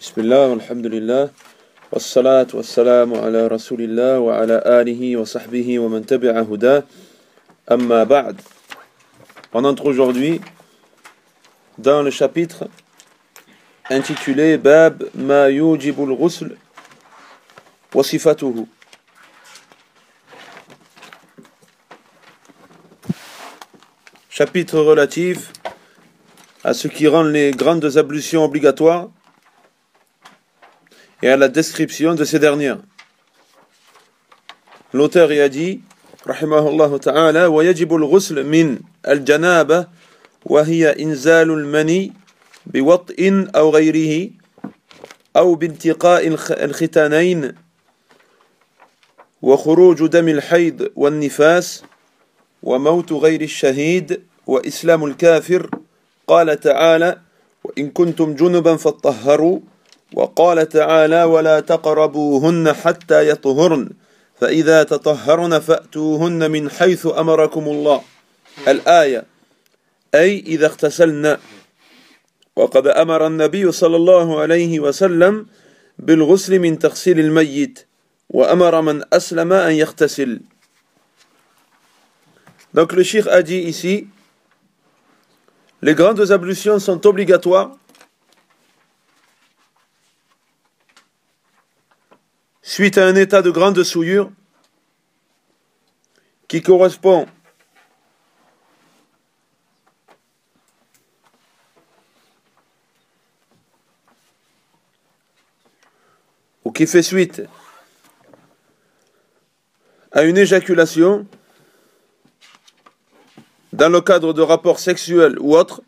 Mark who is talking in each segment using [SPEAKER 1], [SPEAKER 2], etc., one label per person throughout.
[SPEAKER 1] Bismillah, alhamdulillah, wassalat wassalamu ala rasulillah wa ala alihi wa sahbihi wa man tabi'a huda, amma. On entre aujourd'hui dans le chapitre intitulé Bab ma yujibul ghusl wa sifatuhu. Chapitre relatif à ce qui rend les grandes ablutions obligatoires et à la description de ces dernières. L'auteur y a dit, rahimahullah ta'ala, ويجب الغسل من الجنابة وهي إنزال المني بوطء أو غيره أو بانتقاء الختانين وخروج دم الحيض والنفاس وموت غير الشهيد وإسلام الكافر قال تعالى وإن كنتم جنبا فاطهروا وقال تعالى ولا تقربوهن حتى يطهرن فإذا تطهرن فأتوهن من حيث أمركم الله. الآية أي إذا اغتسلن. وقد أمر النبي صلى الله عليه وسلم بالغسل من تغسيل الميت وأمر من أسلم أن يغتسل. Donc le shir a dit ici, les grandes ablutions sont obligatoires suite à un état de grande souillure qui correspond ou qui fait suite à une éjaculation dans le cadre de rapports sexuels ou autres,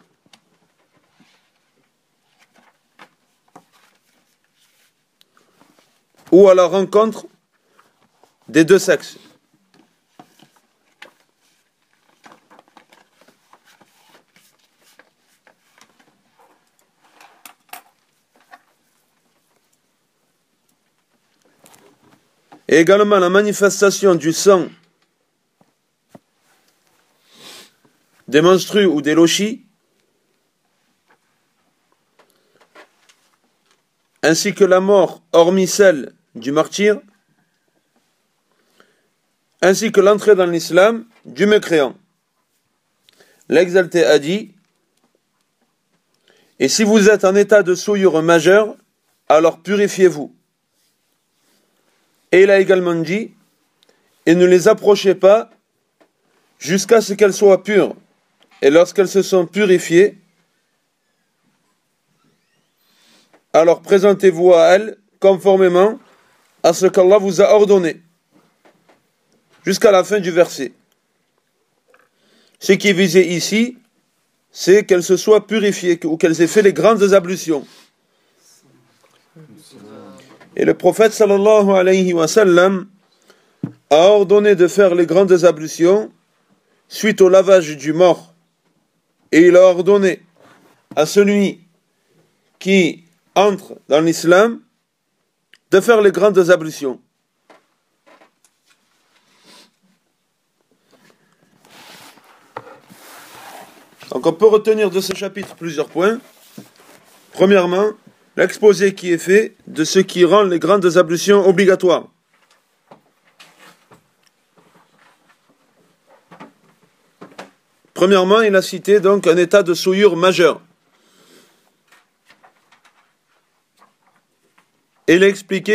[SPEAKER 1] ou à la rencontre des deux sexes. Et également la manifestation du sang des menstrues ou des lochis, ainsi que la mort, hormis celle du martyr, ainsi que l'entrée dans l'islam du mécréant. L'exalté a dit Et si vous êtes en état de souillure majeure, alors purifiez-vous. Et il a également dit Et ne les approchez pas jusqu'à ce qu'elles soient pures. Et lorsqu'elles se sont purifiées, alors présentez-vous à elles conformément à ce qu'Allah vous a ordonné. Jusqu'à la fin du verset. Ce qui est visé ici, c'est qu'elles se soient purifiées ou qu'elles aient fait les grandes ablutions. Et le prophète sallallahu alayhi wa sallam a ordonné de faire les grandes ablutions suite au lavage du mort et il a ordonné à celui qui entre dans l'islam de faire les grandes ablutions. Donc on peut retenir de ce chapitre plusieurs points. Premièrement, l'exposé qui est fait de ce qui rend les grandes ablutions obligatoires. Premièrement, il a cité donc un état de souillure majeur. Il a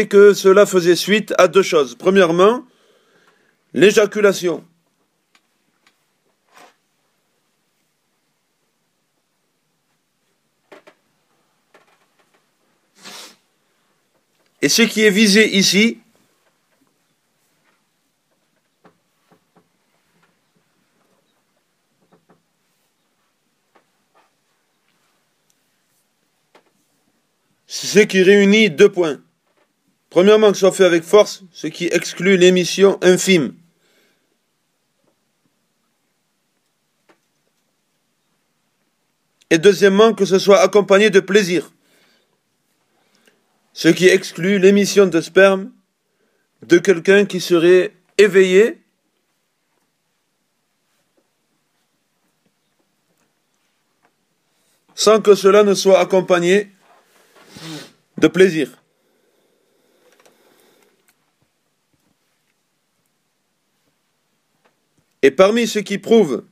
[SPEAKER 1] que cela faisait suite à deux choses. Premièrement, l'éjaculation. Et ce qui est visé ici, ce qui réunit deux points. Premièrement, que ce soit fait avec force, ce qui exclut l'émission infime. Et deuxièmement, que ce soit accompagné de plaisir, ce qui exclut l'émission de sperme de quelqu'un qui serait éveillé sans que cela ne soit accompagné de plaisir. Et parmi ceux qui prouvent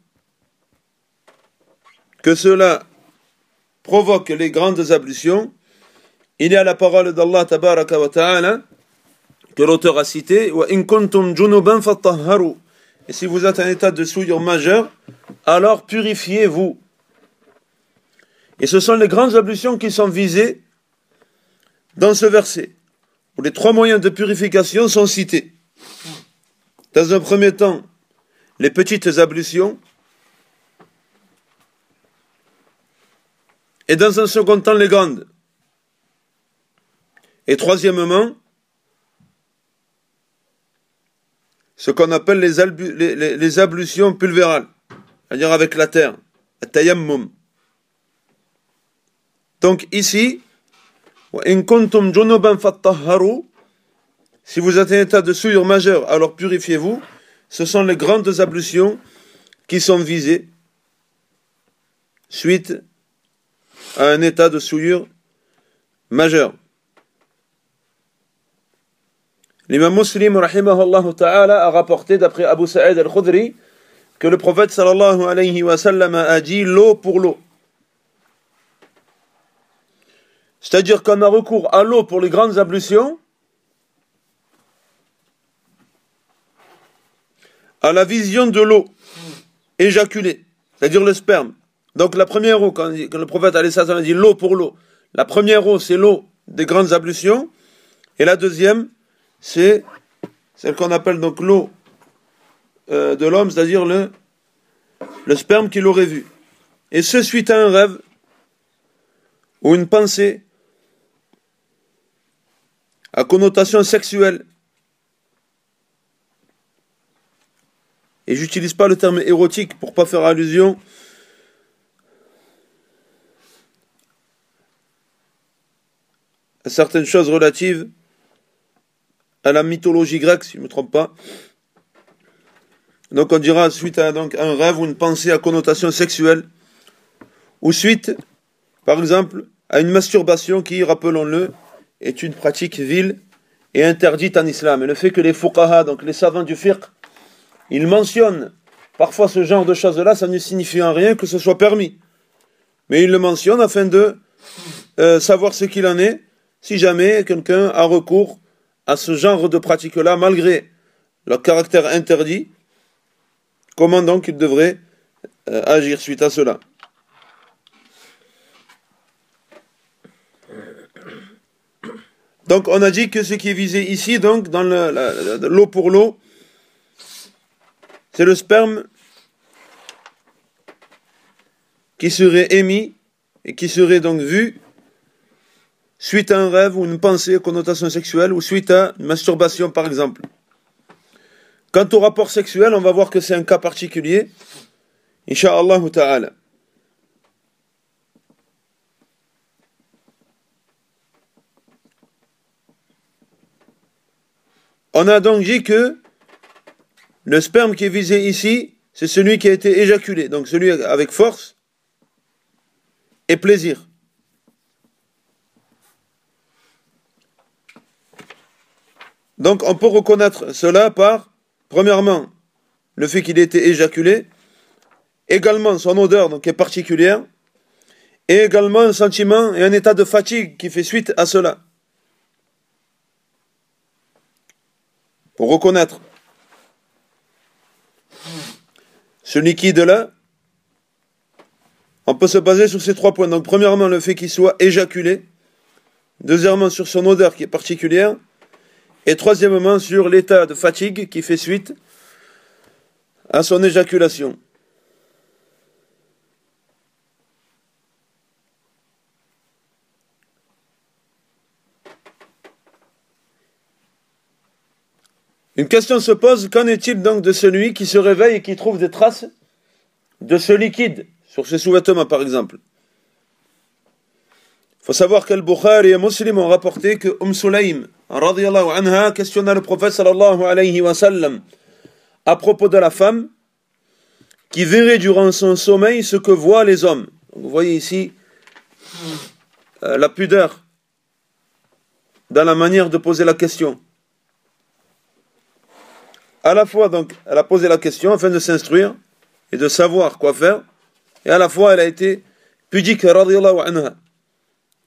[SPEAKER 1] que cela provoque les grandes ablutions, il y a la parole d'Allah tabaraka que l'auteur a cité et si vous êtes en état de souillure majeure alors purifiez-vous. Et ce sont les grandes ablutions qui sont visées dans ce verset où les trois moyens de purification sont cités. Dans un premier temps les petites ablutions et dans un second temps les grandes et troisièmement ce qu'on appelle les, ablutions pulvérales, c'est-à-dire avec la terre, tayammum. Donc ici, si vous êtes en état de souillure majeure, alors purifiez-vous. Ce sont les grandes ablutions qui sont visées suite à un état de souillure majeure. L'imam muslim ta'ala a rapporté d'après Abu Sa'id al-Khudri que le prophète sallallahu alayhi wa sallam a dit l'eau pour l'eau. C'est-à-dire qu'on a recours à l'eau pour les grandes ablutions, à la vision de l'eau éjaculée, c'est-à-dire le sperme. Donc la première eau, quand, le prophète a dit l'eau pour l'eau, la première eau c'est l'eau des grandes ablutions, et la deuxième c'est celle qu'on appelle donc l'eau euh, de l'homme, c'est-à-dire le, le sperme qu'il aurait vu. Et ce suite à un rêve ou une pensée à connotation sexuelle. Et j'utilise pas le terme érotique pour pas faire allusion à certaines choses relatives à la mythologie grecque, si je ne me trompe pas. Donc on dira suite à donc, un rêve ou une pensée à connotation sexuelle, ou suite, par exemple, à une masturbation qui, rappelons-le, est une pratique vile et interdite en islam. Et le fait que les fuqaha, donc les savants du fiqh, ils mentionnent parfois ce genre de choses-là, ça ne signifie en rien que ce soit permis. Mais ils le mentionnent afin de euh, savoir ce qu'il en est si jamais quelqu'un a recours à ce genre de pratiques-là, malgré leur caractère interdit, comment donc ils devraient euh, agir suite à cela Donc on a dit que ce qui est visé ici, donc dans l'eau pour l'eau, c'est le sperme qui serait émis et qui serait donc vu suite à un rêve ou une pensée connotation sexuelle ou suite à une masturbation par exemple. Quant au rapport sexuel, on va voir que c'est un cas particulier. Inch'Allah ta'ala. On a donc dit que le sperme qui est visé ici, c'est celui qui a été éjaculé, donc celui avec force et plaisir. Donc on peut reconnaître cela par, premièrement, le fait qu'il ait été éjaculé, également son odeur donc, est particulière, et également un sentiment et un état de fatigue qui fait suite à cela. Pour reconnaître ce liquide-là, on peut se baser sur ces trois points. Donc premièrement, le fait qu'il soit éjaculé, deuxièmement, sur son odeur qui est particulière, et troisièmement, sur l'état de fatigue qui fait suite à son éjaculation. Une question se pose, qu'en est-il donc de celui qui se réveille et qui trouve des traces de ce liquide sur ses sous-vêtements par exemple? Il faut savoir que le Bukhari et Muslim ont rapporté que Umm radiallahu anha, questionna le prophète sallallahu alayhi wa sallam à propos de la femme qui verrait durant son sommeil ce que voient les hommes. vous voyez ici euh, la pudeur dans la manière de poser la question. À la fois, donc, elle a posé la question afin de s'instruire et de savoir quoi faire, et à la fois, elle a été pudique, anha.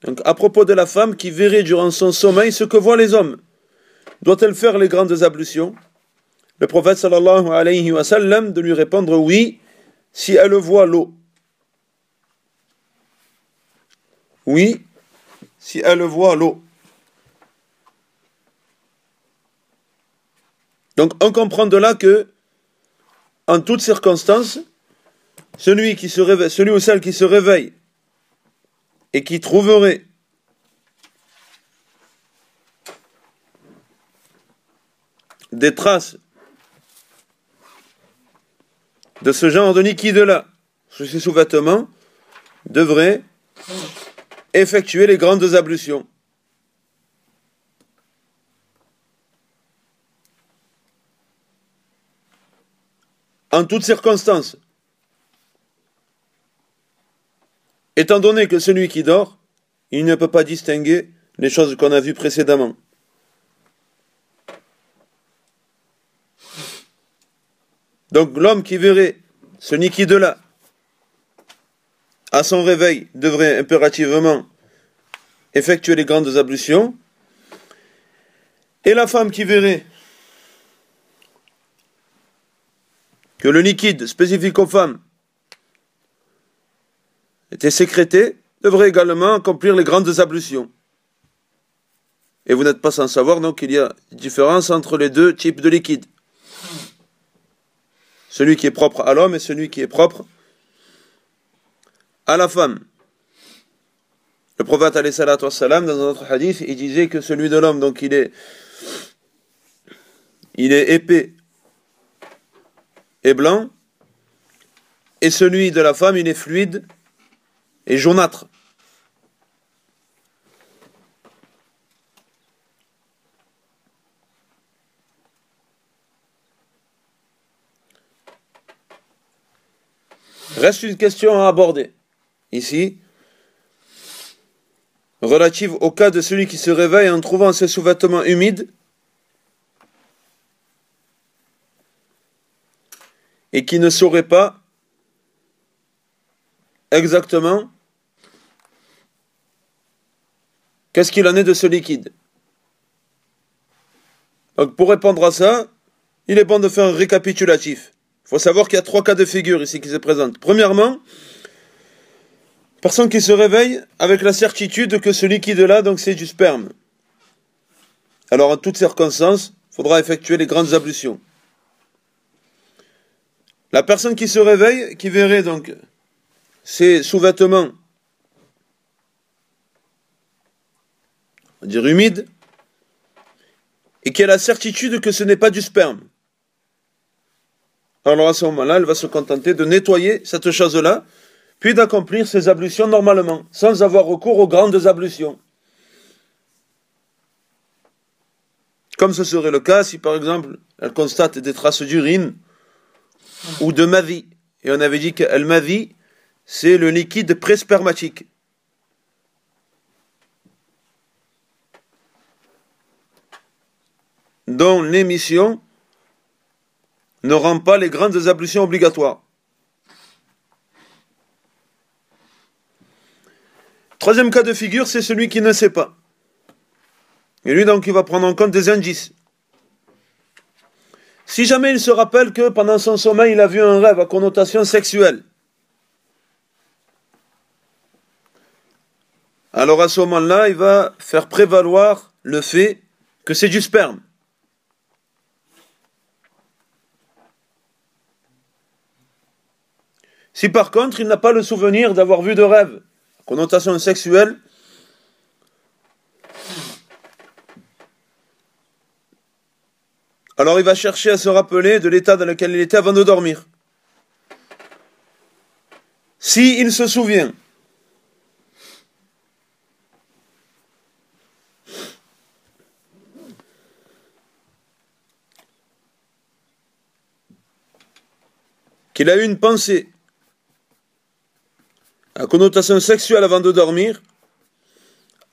[SPEAKER 1] Donc, à propos de la femme qui verrait durant son sommeil ce que voient les hommes, doit-elle faire les grandes ablutions? Le prophète sallallahu alayhi wa sallam de lui répondre oui, si elle voit l'eau. Oui, si elle voit l'eau. Donc on comprend de là que, en toutes circonstances, celui, qui se ou celle qui se réveille et qui trouverait des traces de ce genre de liquide-là sur ses sous-vêtements devrait effectuer les grandes ablutions. En toutes circonstances. Étant donné que celui qui dort, il ne peut pas distinguer les choses qu'on a vues précédemment. Donc l'homme qui verrait ce liquide-là à son réveil devrait impérativement effectuer les grandes ablutions. Et la femme qui verrait que le liquide spécifique aux femmes était sécrété, devrait également accomplir les grandes ablutions. Et vous n'êtes pas sans savoir donc qu'il y a différence entre les deux types de liquide. Celui qui est propre à l'homme et celui qui est propre à la femme. Le prophète salam dans un autre hadith, il disait que celui de l'homme, donc il est épais et blanc, et celui de la femme, il est fluide et jaunâtre. Reste une question à aborder ici, relative au cas de celui qui se réveille en trouvant ses sous-vêtements humides et qui ne saurait pas exactement qu'est-ce qu'il en est de ce liquide. Donc pour répondre à ça, il est bon de faire un récapitulatif. Il faut savoir qu'il y a trois cas de figure ici qui se présentent. Premièrement, personne qui se réveille avec la certitude que ce liquide-là, donc c'est du sperme. Alors en toutes circonstances, il faudra effectuer les grandes ablutions. La personne qui se réveille, qui verrait donc ses sous-vêtements, dire humides, et qui a la certitude que ce n'est pas du sperme. Alors à ce moment-là, elle va se contenter de nettoyer cette chose-là, puis d'accomplir ses ablutions normalement, sans avoir recours aux grandes ablutions. Comme ce serait le cas si par exemple elle constate des traces d'urine ou de mavi. Et on avait dit que le mavi, c'est le liquide préspermatique. dont l'émission ne rend pas les grandes ablutions obligatoires. Troisième cas de figure, c'est celui qui ne sait pas. Et lui, donc, il va prendre en compte des indices. Si jamais il se rappelle que pendant son sommeil, il a vu un rêve à connotation sexuelle, alors à ce moment-là, il va faire prévaloir le fait que c'est du sperme. Si par contre il n'a pas le souvenir d'avoir vu de rêve, connotation sexuelle, Alors il va chercher à se rappeler de l'état dans lequel il était avant de dormir. Si il se souvient. Qu'il a eu une pensée. À connotation sexuelle avant de dormir,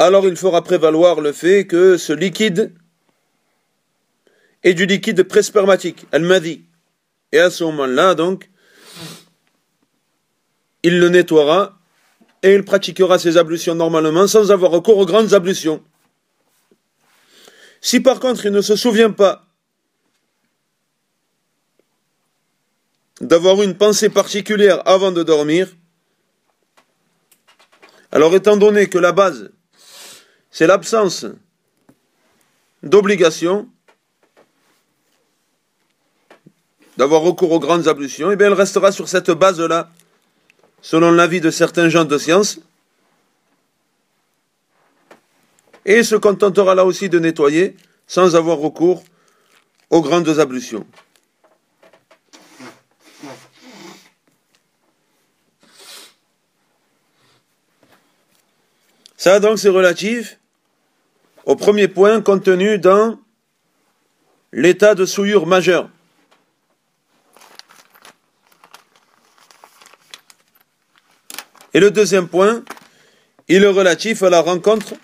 [SPEAKER 1] alors il fera prévaloir le fait que ce liquide est du liquide prespermatique, al-madi. Et à ce moment-là, donc, il le nettoiera et il pratiquera ses ablutions normalement sans avoir recours aux grandes ablutions. Si par contre il ne se souvient pas d'avoir une pensée particulière avant de dormir, alors étant donné que la base, c'est l'absence d'obligation, d'avoir recours aux grandes ablutions, et eh bien elle restera sur cette base-là, selon l'avis de certains gens de science, et se contentera là aussi de nettoyer sans avoir recours aux grandes ablutions. Ça donc c'est relatif au premier point contenu dans l'état de souillure majeure. Et le deuxième point, il est relatif à la rencontre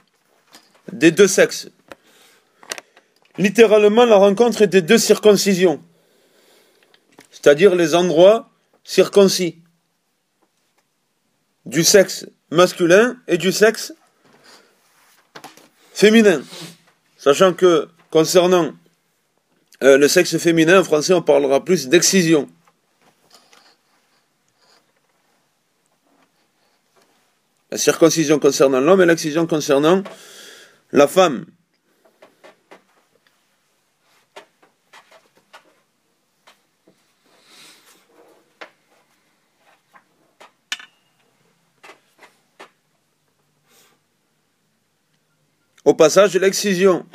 [SPEAKER 1] des deux sexes. Littéralement, la rencontre des deux circoncisions, c'est-à-dire les endroits circoncis du sexe masculin et du sexe féminin. Sachant que concernant euh, le sexe féminin, en français, on parlera plus d'excision. La circoncision concernant l'homme et l'excision concernant la femme. Au passage, l'excision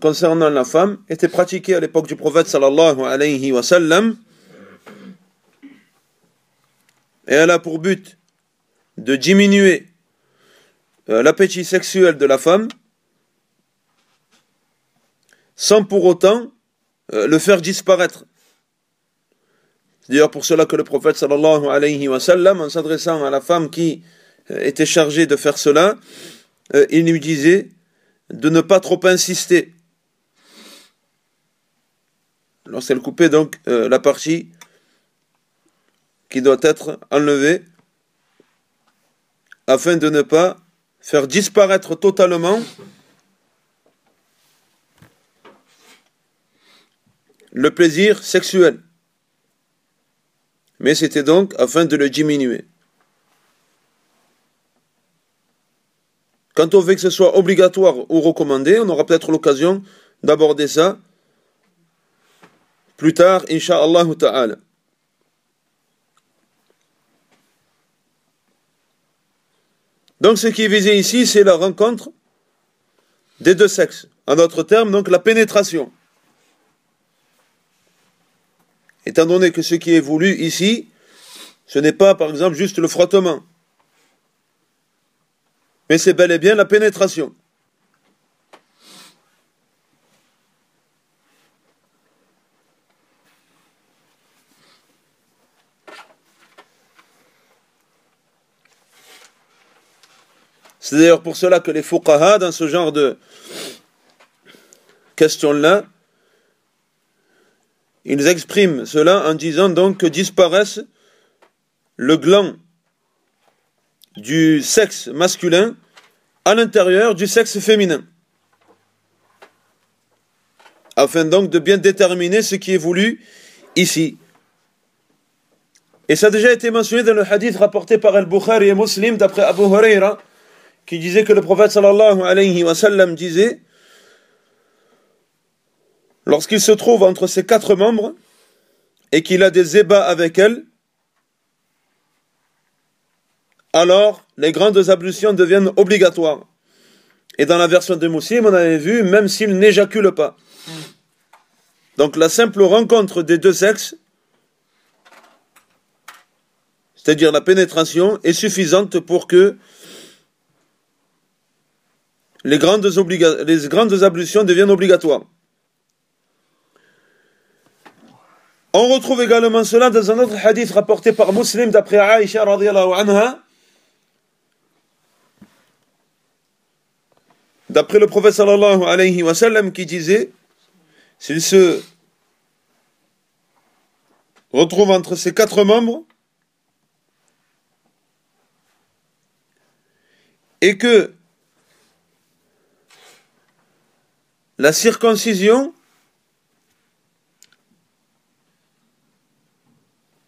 [SPEAKER 1] concernant la femme était pratiquée à l'époque du prophète sallallahu alayhi wa sallam et elle a pour but de diminuer euh, l'appétit sexuel de la femme sans pour autant euh, le faire disparaître. C'est d'ailleurs pour cela que le prophète sallallahu alayhi wa sallam, en s'adressant à la femme qui euh, était chargée de faire cela, il lui disait de ne pas trop insister. Lorsqu'elle coupait donc la partie qui doit être enlevée, afin de ne pas faire disparaître totalement le plaisir sexuel. Mais c'était donc afin de le diminuer. Quant au fait que ce soit obligatoire ou recommandé, on aura peut-être l'occasion d'aborder ça plus tard, Inch'Allah ta'ala. Donc ce qui est visé ici, c'est la rencontre des deux sexes. En d'autres termes, donc la pénétration. Étant donné que ce qui est voulu ici, ce n'est pas par exemple juste le frottement mais c'est bel et bien la pénétration. C'est d'ailleurs pour cela que les fuqaha, dans ce genre de questions-là, ils expriment cela en disant donc que disparaissent le gland du sexe masculin à l'intérieur du sexe féminin. Afin donc de bien déterminer ce qui est voulu ici. Et ça a déjà été mentionné dans le hadith rapporté par Al-Bukhari et Muslim d'après Abu Huraira qui disait que le prophète sallallahu alayhi wa sallam disait lorsqu'il se trouve entre ses quatre membres et qu'il a des ébats avec elle, alors les grandes ablutions deviennent obligatoires. Et dans la version de Moussim, on avait vu, même s'il n'éjacule pas. Donc la simple rencontre des deux sexes, c'est-à-dire la pénétration, est suffisante pour que les grandes, ablutions deviennent obligatoires. On retrouve également cela dans un autre hadith rapporté par Muslim d'après Aïcha radiallahu anha, d'après le prophète sallallahu alayhi wa sallam qui disait s'il se retrouve entre ses quatre membres et que la circoncision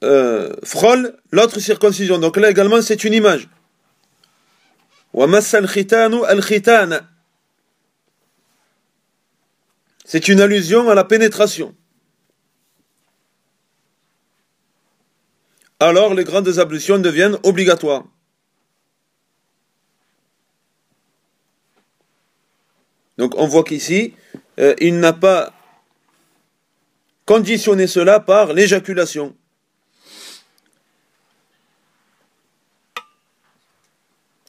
[SPEAKER 1] euh, frôle l'autre circoncision. Donc là également c'est une image. C'est une allusion à la pénétration. Alors les grandes ablutions deviennent obligatoires. Donc on voit qu'ici, euh, il n'a pas conditionné cela par l'éjaculation.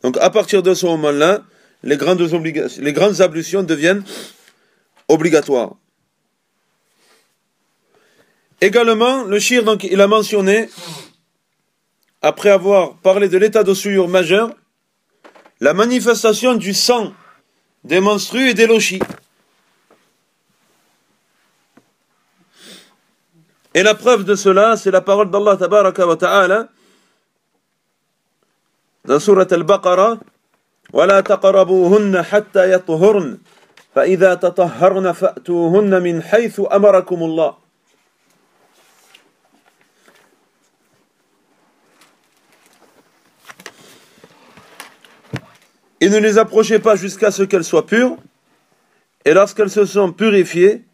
[SPEAKER 1] Donc à partir de ce moment-là, les grandes, ablutions deviennent obligatoires. Également, le shir, donc, il a mentionné, après avoir parlé de l'état de souillure majeur, la manifestation du sang des menstrues et des lochis. Et la preuve de cela, c'est la parole d'Allah tabaraka wa ta'ala dans surat al-Baqarah ولا تقربوهن حتى يطهرن فإذا تطهرن فأتوهن من حيث أمركم الله Et ne les approchez pas jusqu'à ce qu'elles soient pures. Et lorsqu'elles se sont purifiées,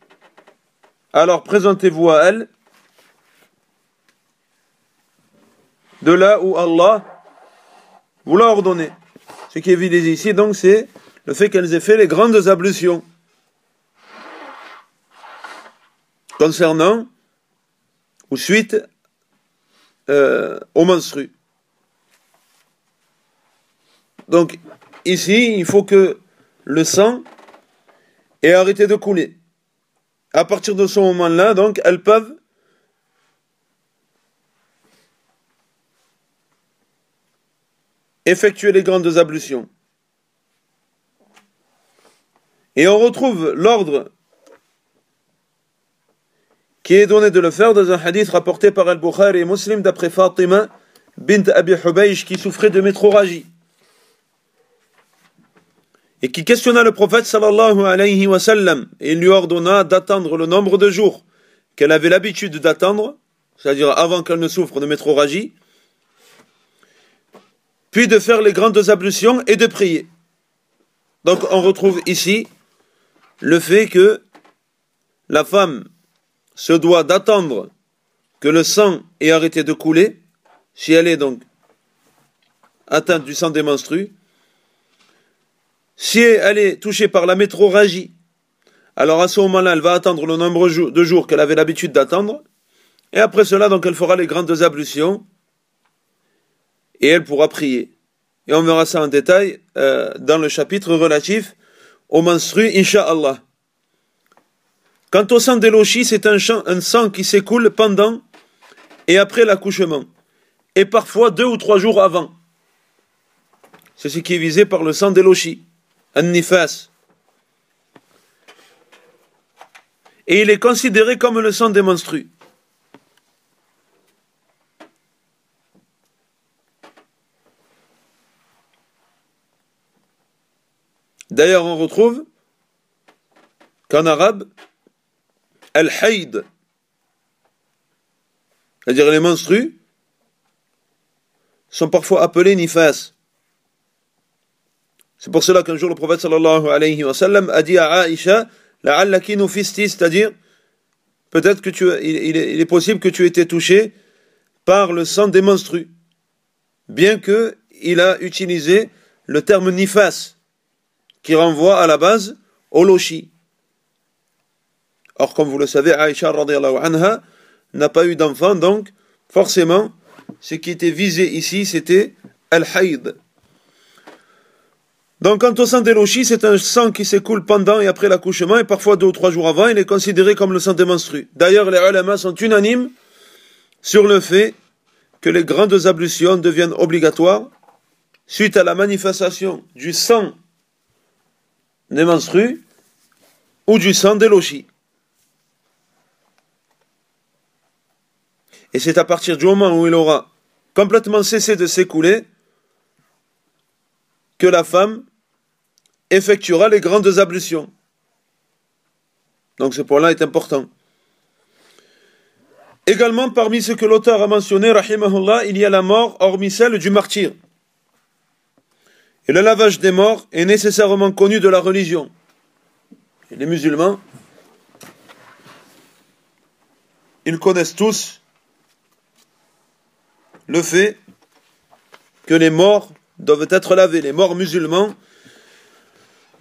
[SPEAKER 1] alors présentez-vous à elles de là où Allah vous l'a ordonné. Ce qui est visé ici, donc, c'est le fait qu'elles aient fait les grandes ablutions concernant ou suite euh, au menstru. Donc, ici, il faut que le sang ait arrêté de couler. À partir de ce moment-là, donc, elles peuvent effectuer les grandes ablutions. Et on retrouve l'ordre qui est donné de le faire dans un hadith rapporté par Al-Bukhari et Muslim d'après Fatima bint Abi Hubaysh qui souffrait de métroragie et qui questionna le prophète sallallahu alayhi wa sallam et lui ordonna d'attendre le nombre de jours qu'elle avait l'habitude d'attendre, c'est-à-dire avant qu'elle ne souffre de métroragie, puis de faire les grandes ablutions et de prier. Donc on retrouve ici le fait que la femme se doit d'attendre que le sang ait arrêté de couler, si elle est donc atteinte du sang des menstrues, si elle est touchée par la métroragie, alors à ce moment-là, elle va attendre le nombre de jours qu'elle avait l'habitude d'attendre, et après cela, donc, elle fera les grandes ablutions, et elle pourra prier. Et on verra ça en détail euh, dans le chapitre relatif au menstru, Inch'Allah. Quant au sang d'Elochi, c'est un, sang qui s'écoule pendant et après l'accouchement, et parfois deux ou trois jours avant. C'est ce qui est visé par le sang d'Elochi. An-Nifas. Et il est considéré comme le sang des menstrues. D'ailleurs, on retrouve qu'en arabe, al-hayd, c'est-à-dire les menstrues, sont parfois appelés nifas. C'est pour cela qu'un jour le prophète a dit à Aïcha, c'est-à-dire, peut-être que tu, il, est, possible que tu aies été touché par le sang des menstrues. Bien que il a utilisé le terme nifas, qui renvoie à la base au lochi. Or, comme vous le savez, Aïcha anha n'a pas eu d'enfant, donc forcément, ce qui était visé ici, c'était al-haïd. Donc, quant au sang d'Elochi, c'est un sang qui s'écoule pendant et après l'accouchement, et parfois deux ou trois jours avant, il est considéré comme le sang des menstrues. D'ailleurs, les ulama sont unanimes sur le fait que les grandes ablutions deviennent obligatoires suite à la manifestation du sang des menstrues ou du sang des Et c'est à partir du moment où il aura complètement cessé de s'écouler que la femme effectuera les grandes ablutions. Donc ce point-là est important. Également, parmi ce que l'auteur a mentionné, il y a la mort, hormis celle du martyr. Et le lavage des morts est nécessairement connu de la religion. Les musulmans, ils connaissent tous le fait que les morts doivent être lavés. Les morts musulmans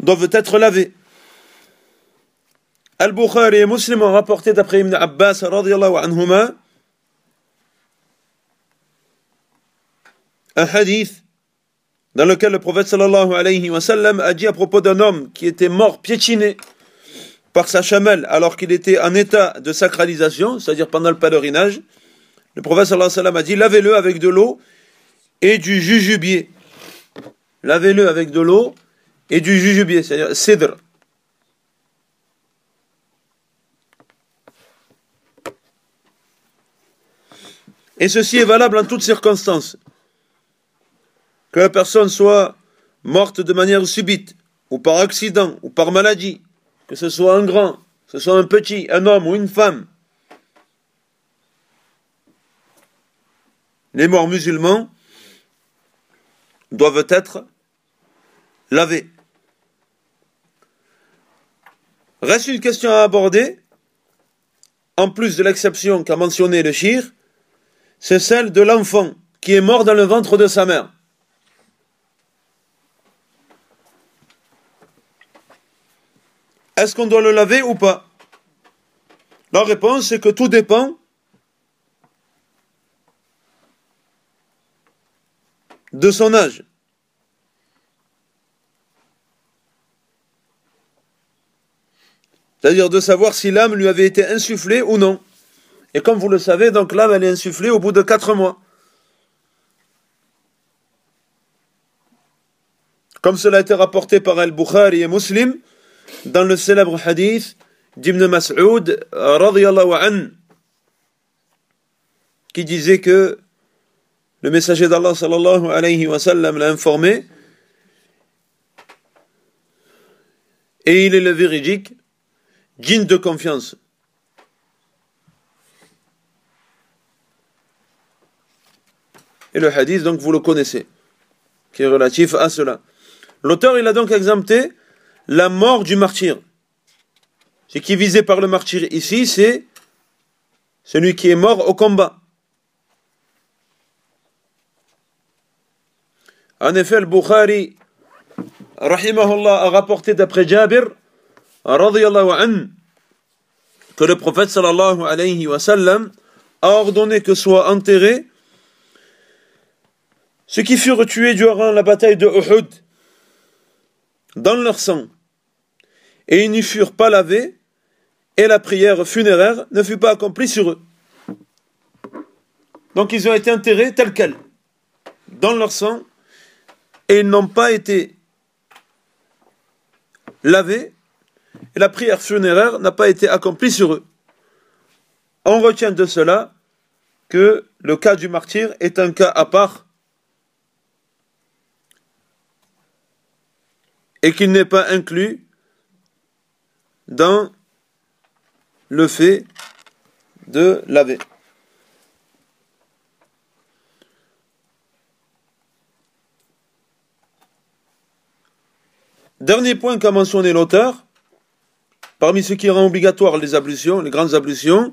[SPEAKER 1] doivent être lavés. Al-Bukhari et Muslim ont rapporté d'après Ibn Abbas anhuma un hadith dans lequel le prophète a dit à propos d'un homme qui était mort piétiné par sa chamelle alors qu'il était en état de sacralisation, c'est-à-dire pendant le pèlerinage, le prophète sallallahu alayhi wa sallam a dit lavez-le avec de l'eau et du jujubier. Lavez-le avec de l'eau et du jujubier, c'est-à-dire cidre. Et ceci est valable en toutes circonstances. Que la personne soit morte de manière subite, ou par accident, ou par maladie, que ce soit un grand, que ce soit un petit, un homme ou une femme. Les morts musulmans doivent être lavés. Reste une question à aborder, en plus de l'exception qu'a mentionné le shir, c'est celle de l'enfant qui est mort dans le ventre de sa mère. Est-ce qu'on doit le laver ou pas? La réponse est que tout dépend de son âge. C'est-à-dire de savoir si l'âme lui avait été insufflée ou non. Et comme vous le savez, donc l'âme, elle est insufflée au bout de quatre mois. Comme cela a été rapporté par Al-Bukhari et Muslim, dans le célèbre hadith d'Ibn Mas'ud, qui disait que le messager d'Allah sallallahu alayhi wa sallam l'a informé, et il est le véridique, digne de confiance. Et le hadith, donc, vous le connaissez, qui est relatif à cela. L'auteur, il a donc exempté la mort du martyr. Ce qui est visé par le martyr ici, c'est celui qui est mort au combat. En effet, le Bukhari, rahimahullah, a rapporté d'après Jabir, an, que le prophète sallallahu alayhi a ordonné que soit enterré ceux qui furent tués durant la bataille de Uhud, dans leur sang, et ils n'y furent pas lavés, et la prière funéraire ne fut pas accomplie sur eux. Donc ils ont été enterrés tels quels, dans leur sang, et ils n'ont pas été lavés, et la prière funéraire n'a pas été accomplie sur eux. On retient de cela que le cas du martyr est un cas à part et qu'il n'est pas inclus dans le fait de laver. Dernier point qu'a mentionné l'auteur, parmi ce qui rend obligatoire les ablutions, les grandes ablutions,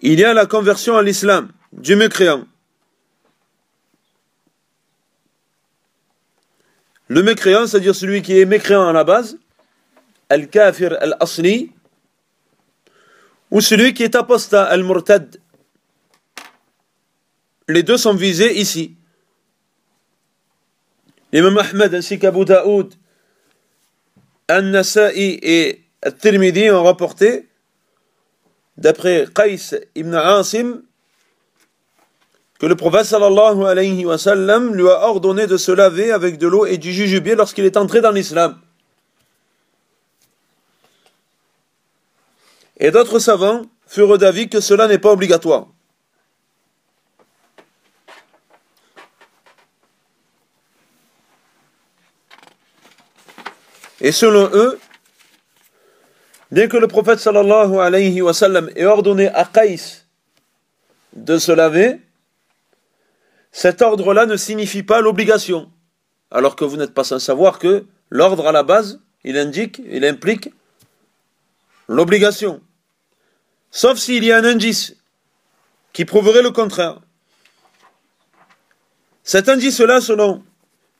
[SPEAKER 1] il y a la conversion à l'islam du mécréant. Le mécréant, c'est-à-dire celui qui est mécréant à la base, al-kafir al-asli, ou celui qui est apostat, al-murtad. Les deux sont visés ici. L'imam Ahmed ainsi qu'Abu Daoud, An-Nasa'i et Al-Tirmidhi ont rapporté, d'après Qais ibn Asim, que le prophète lui a ordonné de se laver avec de l'eau et du jujubier lorsqu'il est entré dans l'islam. Et d'autres savants furent d'avis que cela n'est pas obligatoire. Et selon eux, bien que le prophète sallallahu alayhi wa sallam ait ordonné à Qais de se laver, cet ordre-là ne signifie pas l'obligation. Alors que vous n'êtes pas sans savoir que l'ordre à la base, il indique, il implique l'obligation. Sauf s'il y a un indice qui prouverait le contraire. Cet indice-là, selon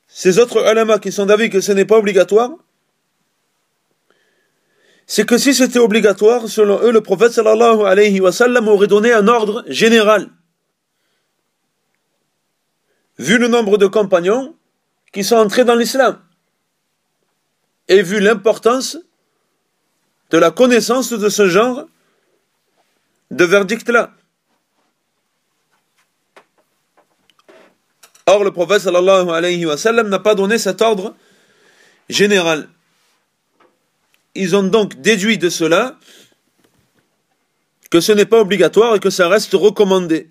[SPEAKER 1] ces autres ulama qui sont d'avis que ce n'est pas obligatoire, c'est que si c'était obligatoire, selon eux, le prophète sallallahu alayhi wa aurait donné un ordre général. Vu le nombre de compagnons qui sont entrés dans l'islam, et vu l'importance de la connaissance de ce genre de verdict-là. Or, le prophète n'a pas donné cet ordre général. Ils ont donc déduit de cela que ce n'est pas obligatoire et que ça reste recommandé.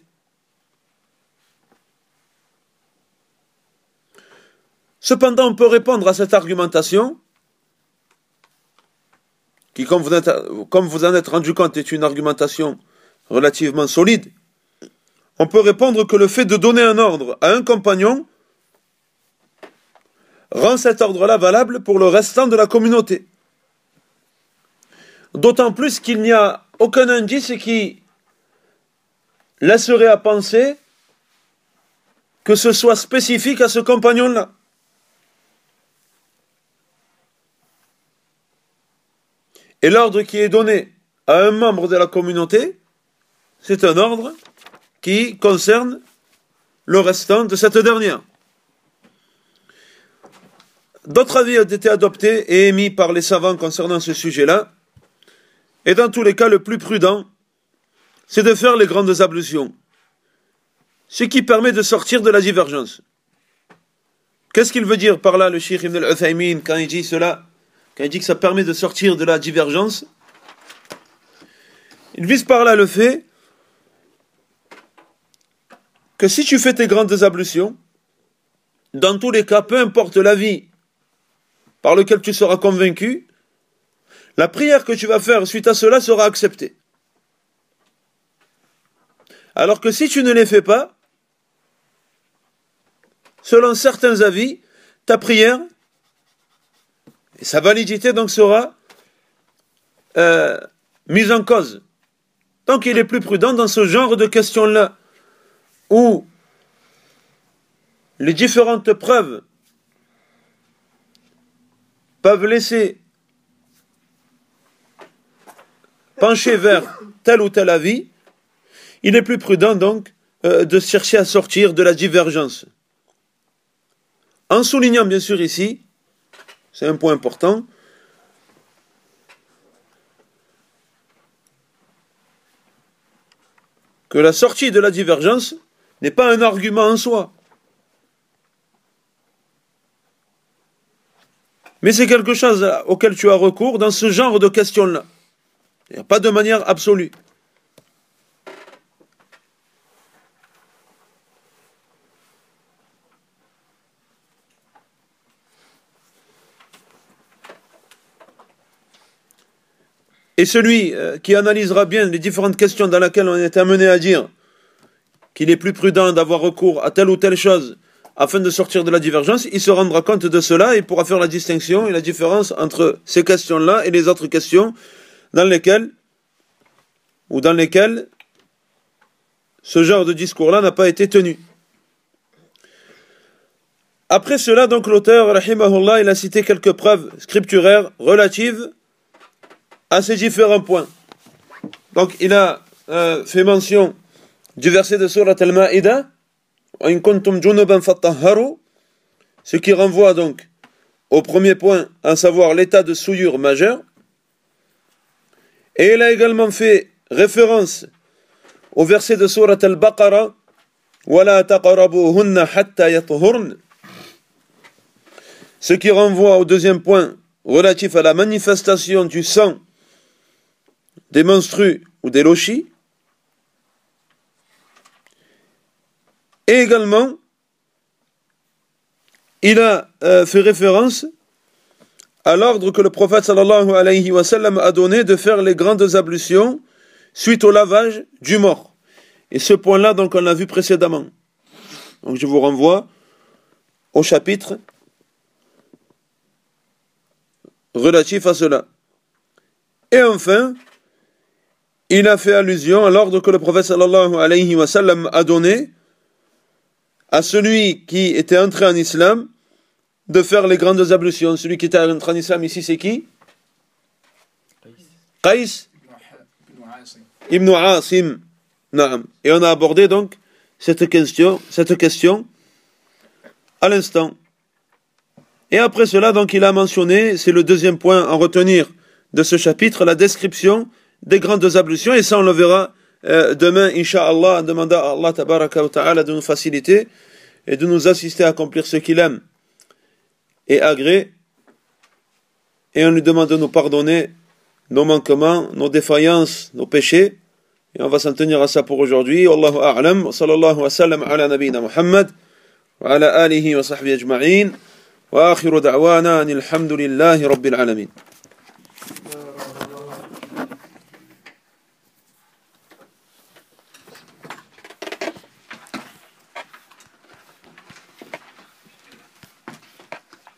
[SPEAKER 1] Cependant, on peut répondre à cette argumentation, qui, comme vous en êtes rendu compte, est une argumentation relativement solide. On peut répondre que le fait de donner un ordre à un compagnon rend cet ordre-là valable pour le restant de la communauté. D'autant plus qu'il n'y a aucun indice qui laisserait à penser que ce soit spécifique à ce compagnon-là. Et l'ordre qui est donné à un membre de la communauté, c'est un ordre qui concerne le restant de cette dernière. D'autres avis ont été adoptés et émis par les savants concernant ce sujet-là. Et dans tous les cas, le plus prudent, c'est de faire les grandes ablutions. Ce qui permet de sortir de la divergence. Qu'est-ce qu'il veut dire par là le Sheikh Ibn al-Uthaymin quand il dit cela Quand il dit que ça permet de sortir de la divergence? Il vise par là le fait que si tu fais tes grandes ablutions, dans tous les cas, peu importe l'avis par lequel tu seras convaincu, la prière que tu vas faire suite à cela sera acceptée. Alors que si tu ne les fais pas, selon certains avis, ta prière et sa validité donc sera euh, mise en cause. Donc il est plus prudent dans ce genre de questions-là, où les différentes preuves peuvent laisser pencher vers tel ou tel avis, il est plus prudent donc euh, de chercher à sortir de la divergence. En soulignant bien sûr ici, c'est un point important, que la sortie de la divergence n'est pas un argument en soi. Mais c'est quelque chose auquel tu as recours dans ce genre de questions-là. Pas de manière absolue. Et celui euh, qui analysera bien les différentes questions dans lesquelles on est amené à dire qu'il est plus prudent d'avoir recours à telle ou telle chose afin de sortir de la divergence, il se rendra compte de cela et pourra faire la distinction et la différence entre ces questions-là et les autres questions dans lesquelles ce genre de discours-là n'a pas été tenu. Après cela, donc l'auteur, rahimahullah, il a cité quelques preuves scripturaires relatives à ces différents points. Donc il a euh, fait mention du verset de Surat al-Ma'ida, ce qui renvoie donc au premier point, à savoir l'état de souillure majeure. Et il a également fait référence au verset de Surat al-Baqarah, ce qui renvoie au deuxième point relatif à la manifestation du sang des menstrues ou des lochis. Et également, il a euh, fait référence à l'ordre que le prophète sallallahu alayhi wa a donné de faire les grandes ablutions suite au lavage du mort. Et ce point-là, donc, on l'a vu précédemment. Donc, je vous renvoie au chapitre relatif à cela. Et enfin, il a fait allusion à l'ordre que le prophète sallallahu alayhi wa a donné à celui qui était entré en islam de faire les grandes ablutions. Celui qui était entré en islam ici, c'est qui? Qais Ibn Asim. Et on a abordé donc cette question, cette question à l'instant. Et après cela, donc, il a mentionné, c'est le deuxième point à retenir de ce chapitre, la description des grandes ablutions. Et ça, on le verra euh, demain, Inch'Allah, en demandant à Allah tabaraka wa ta'ala de nous faciliter et de nous assister à accomplir ce qu'il aime et agrée, et on lui demande de nous pardonner nos manquements, nos défaillances, nos péchés. Et on va s'en tenir à ça pour aujourd'hui. Wallahu a'lam. Sallallahu wa sallam ala nabina Muhammad. Wa ala alihi wa sahbihi ajma'in. Wa akhiru da'wana anil hamdulillahi rabbil alamin.